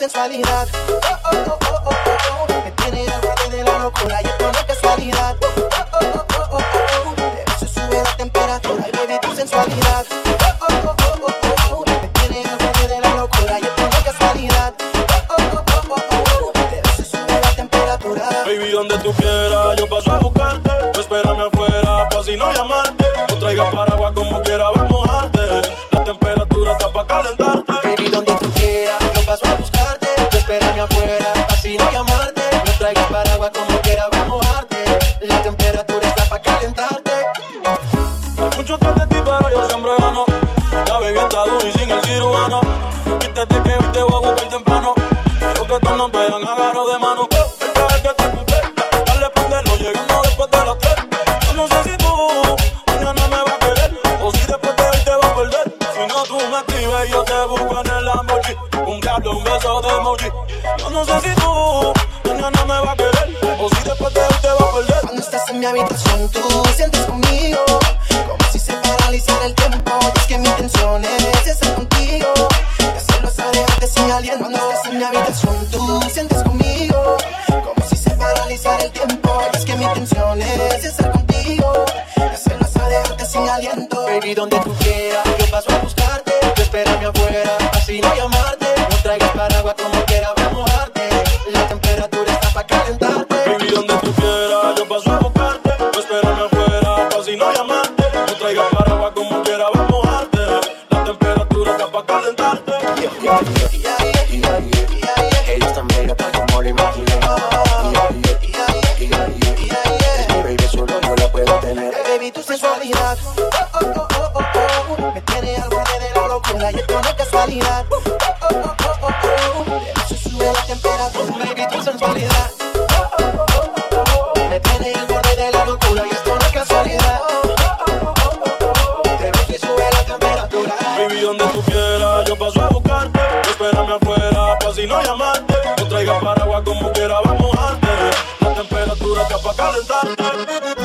sensualidad. Oh, oh, oh, oh, oh, oh, Me tiene al borde de la locura y esto no es casualidad. Oh, oh, oh, oh, oh, Pero se sube la temperatura y baby tu sensualidad. Oh, oh, oh, oh, oh, oh, Me tiene al borde de la locura y esto no es casualidad. Oh, oh, oh, oh, oh, Pero se sube la temperatura. Baby, donde tú quieras, yo paso a buscarte. Espérame afuera, pa' si no llamarte hoy te vas a perder. Si no, tú me y yo te busco en el Lamborghini. Un diablo, un beso de emoji. Yo no sé si tú mañana me vas a querer, o si después de hoy te vas a perder. Cuando estás en mi habitación, tú sientes conmigo como si se paralizara el tiempo. Estás en mi habitación, tú sientes conmigo como si se paralizara el tiempo. Y es que mi intención es estar contigo y hacerlo hasta dejarte sin aliento. Baby, donde tú quieras, yo paso a buscarte. Tú espérame afuera, así no llamarte. No traigas paraguas como quiera, voy a mojarte. La temperatura está pa' calentarte. Baby, donde tú quieras, yo paso a buscarte. Espérame afuera, pa' si no llamarte. No traigas paraguas como quiera, vamos a mojarte. La temperatura está pa' calentarte. Ella me tiene al borde de la locura y esto no es casualidad. Sube la temperatura. Baby, tu sensualidad me tiene al borde de la locura y esto no es casualidad. De eso sube la temperatura. Baby, donde tú quieras, yo paso a buscarte. Espérame afuera, pa' si no llamarte. No traigas paraguas como quiera, vamos a mojarte. La temperatura está pa' calentarte.